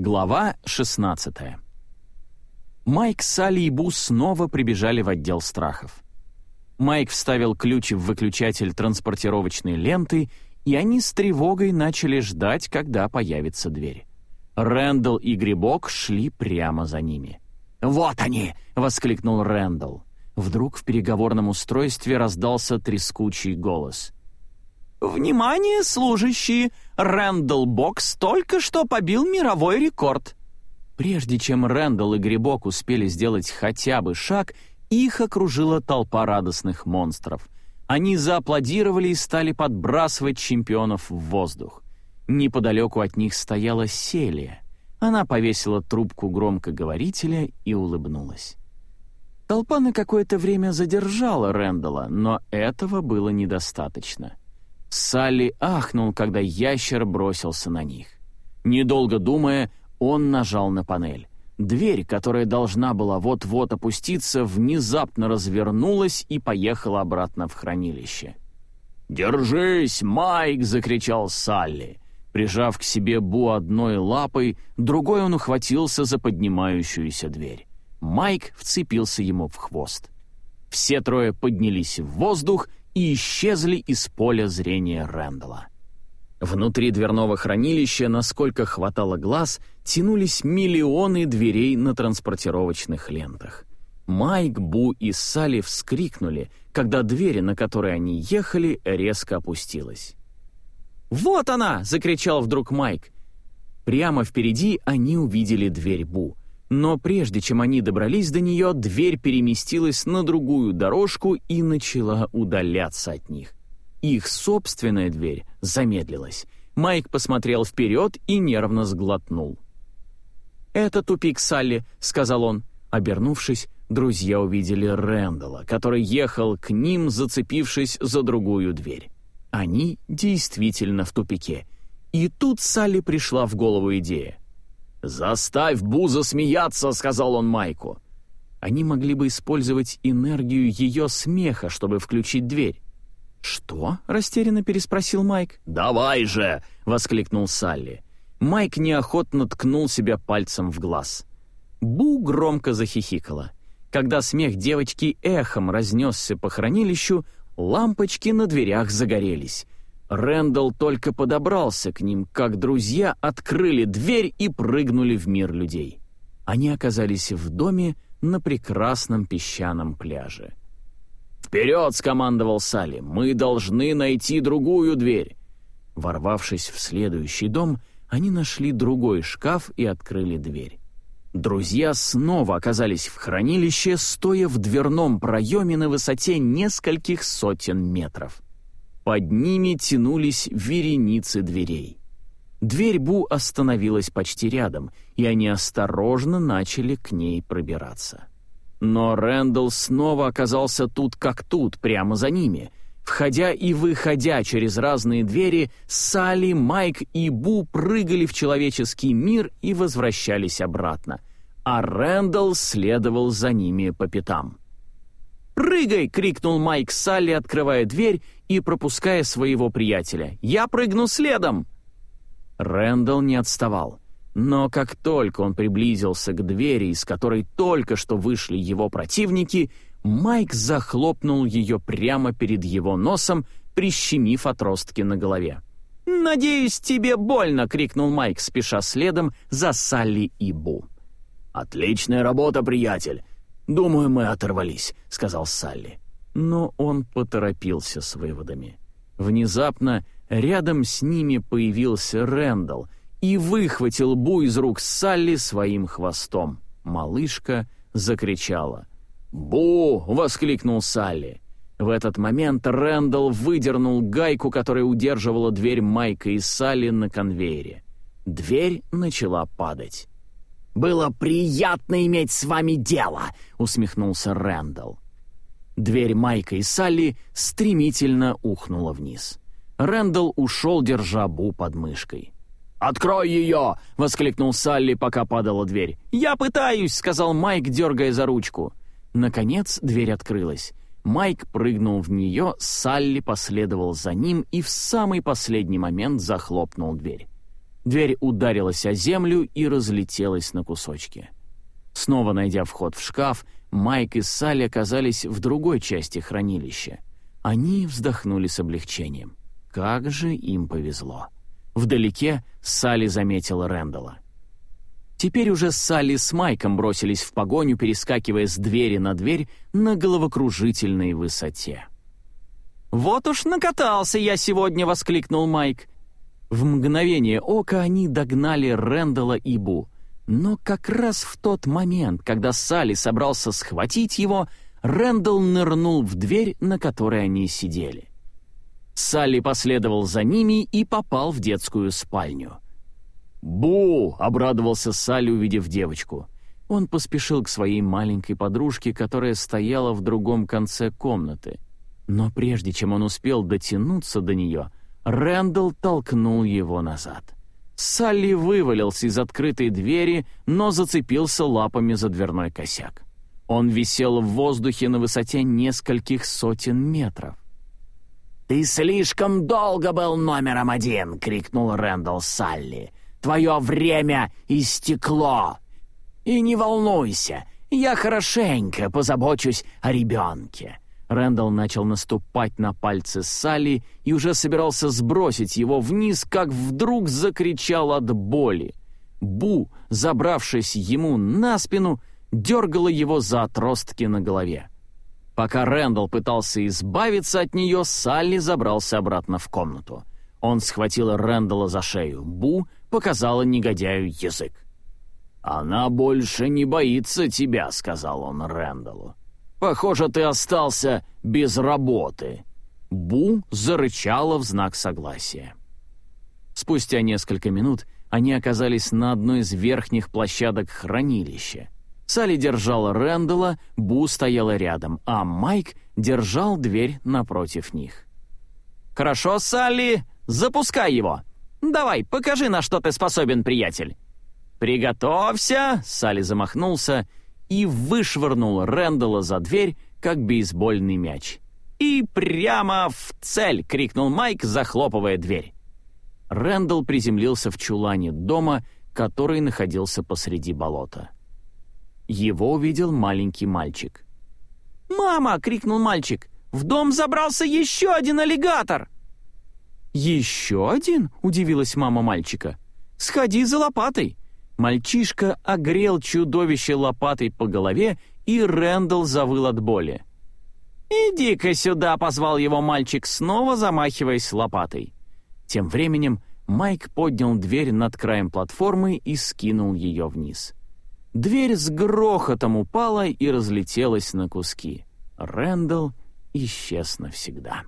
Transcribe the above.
Глава 16 Майк, Салли и Бу снова прибежали в отдел страхов. Майк вставил ключ в выключатель транспортировочной ленты, и они с тревогой начали ждать, когда появится дверь. Рэндалл и Грибок шли прямо за ними. «Вот они!» — воскликнул Рэндалл. Вдруг в переговорном устройстве раздался трескучий голос. «Внимание, служащие! Рэндалл Бокс только что побил мировой рекорд!» Прежде чем Рэндалл и Грибок успели сделать хотя бы шаг, их окружила толпа радостных монстров. Они зааплодировали и стали подбрасывать чемпионов в воздух. Неподалеку от них стояла Селия. Она повесила трубку громкоговорителя и улыбнулась. Толпа на какое-то время задержала Рэндалла, но этого было недостаточно — Салли ахнул, когда ящер бросился на них. Недолго думая, он нажал на панель. Дверь, которая должна была вот-вот опуститься, внезапно развернулась и поехала обратно в хранилище. «Держись, Майк!» — закричал Салли. Прижав к себе Бу одной лапой, другой он ухватился за поднимающуюся дверь. Майк вцепился ему в хвост. Все трое поднялись в воздух и исчезли из поля зрения Рэндала. Внутри дверного хранилища, насколько хватало глаз, тянулись миллионы дверей на транспортировочных лентах. Майк, Бу и Салли вскрикнули, когда дверь, на которой они ехали, резко опустилась. «Вот она!» — закричал вдруг Майк. Прямо впереди они увидели дверь Бу — но прежде чем они добрались до нее, дверь переместилась на другую дорожку и начала удаляться от них. Их собственная дверь замедлилась. Майк посмотрел вперед и нервно сглотнул. «Это тупик Салли», — сказал он. Обернувшись, друзья увидели Рэндала, который ехал к ним, зацепившись за другую дверь. Они действительно в тупике. И тут Салли пришла в голову идея. «Заставь Буза смеяться», — сказал он Майку. Они могли бы использовать энергию ее смеха, чтобы включить дверь. «Что?» — растерянно переспросил Майк. «Давай же!» — воскликнул Салли. Майк неохотно ткнул себя пальцем в глаз. Бу громко захихикала. Когда смех девочки эхом разнесся по хранилищу, лампочки на дверях загорелись. Рэндалл только подобрался к ним, как друзья открыли дверь и прыгнули в мир людей. Они оказались в доме на прекрасном песчаном пляже. «Вперед!» — скомандовал Салли. «Мы должны найти другую дверь!» Ворвавшись в следующий дом, они нашли другой шкаф и открыли дверь. Друзья снова оказались в хранилище, стоя в дверном проеме на высоте нескольких сотен метров. Под ними тянулись вереницы дверей. Дверь Бу остановилась почти рядом, и они осторожно начали к ней пробираться. Но Рэндалл снова оказался тут как тут, прямо за ними. Входя и выходя через разные двери, Салли, Майк и Бу прыгали в человеческий мир и возвращались обратно. А Рэндалл следовал за ними по пятам. «Прыгай!» — крикнул Майк Салли, открывая дверь и пропуская своего приятеля. «Я прыгну следом!» Рэндалл не отставал. Но как только он приблизился к двери, из которой только что вышли его противники, Майк захлопнул ее прямо перед его носом, прищемив отростки на голове. «Надеюсь, тебе больно!» — крикнул Майк, спеша следом за Салли и Бу. «Отличная работа, приятель! «Думаю, мы оторвались», — сказал Салли. Но он поторопился с выводами. Внезапно рядом с ними появился Рэндалл и выхватил Бу из рук Салли своим хвостом. Малышка закричала. «Бу!» — воскликнул Салли. В этот момент Рэндалл выдернул гайку, которая удерживала дверь Майка и Салли на конвейере. Дверь начала падать. «Было приятно иметь с вами дело», — усмехнулся Рэндалл. Дверь Майка и Салли стремительно ухнула вниз. Рэндалл ушел, держа Бу под мышкой. «Открой ее!» — воскликнул Салли, пока падала дверь. «Я пытаюсь!» — сказал Майк, дергая за ручку. Наконец дверь открылась. Майк прыгнул в нее, Салли последовал за ним и в самый последний момент захлопнул дверь. Дверь ударилась о землю и разлетелась на кусочки. Снова найдя вход в шкаф, Майк и Салли оказались в другой части хранилища. Они вздохнули с облегчением. Как же им повезло. Вдалеке Салли заметила Рэндала. Теперь уже Салли с Майком бросились в погоню, перескакивая с двери на дверь на головокружительной высоте. «Вот уж накатался я сегодня!» — воскликнул Майк. В мгновение ока они догнали Рэндала и Бу. Но как раз в тот момент, когда Салли собрался схватить его, Рэндалл нырнул в дверь, на которой они сидели. Салли последовал за ними и попал в детскую спальню. «Бу!» — обрадовался Салли, увидев девочку. Он поспешил к своей маленькой подружке, которая стояла в другом конце комнаты. Но прежде чем он успел дотянуться до нее, Рэндалл толкнул его назад. Салли вывалился из открытой двери, но зацепился лапами за дверной косяк. Он висел в воздухе на высоте нескольких сотен метров. «Ты слишком долго был номером один!» — крикнул Рэндалл Салли. «Твое время истекло! И не волнуйся, я хорошенько позабочусь о ребенке!» Рэндалл начал наступать на пальцы Салли и уже собирался сбросить его вниз, как вдруг закричал от боли. Бу, забравшись ему на спину, дергала его за отростки на голове. Пока Рэндалл пытался избавиться от нее, Салли забрался обратно в комнату. Он схватил Рэндалла за шею. Бу показала негодяю язык. «Она больше не боится тебя», — сказал он Рэндаллу. «Похоже, ты остался без работы». Бу зарычала в знак согласия. Спустя несколько минут они оказались на одной из верхних площадок хранилища. Салли держала Рэндала, Бу стояла рядом, а Майк держал дверь напротив них. «Хорошо, Салли, запускай его! Давай, покажи, на что ты способен, приятель!» «Приготовься!» — Салли замахнулся и вышвырнул Рэндала за дверь, как бейсбольный мяч. «И прямо в цель!» — крикнул Майк, захлопывая дверь. Рэндалл приземлился в чулане дома, который находился посреди болота. Его увидел маленький мальчик. «Мама!» — крикнул мальчик. «В дом забрался еще один аллигатор!» «Еще один?» — удивилась мама мальчика. «Сходи за лопатой!» Мальчишка огрел чудовище лопатой по голове, и Рэндалл завыл от боли. «Иди-ка сюда!» — позвал его мальчик, снова замахиваясь лопатой. Тем временем Майк поднял дверь над краем платформы и скинул ее вниз. Дверь с грохотом упала и разлетелась на куски. Рэндалл исчез навсегда.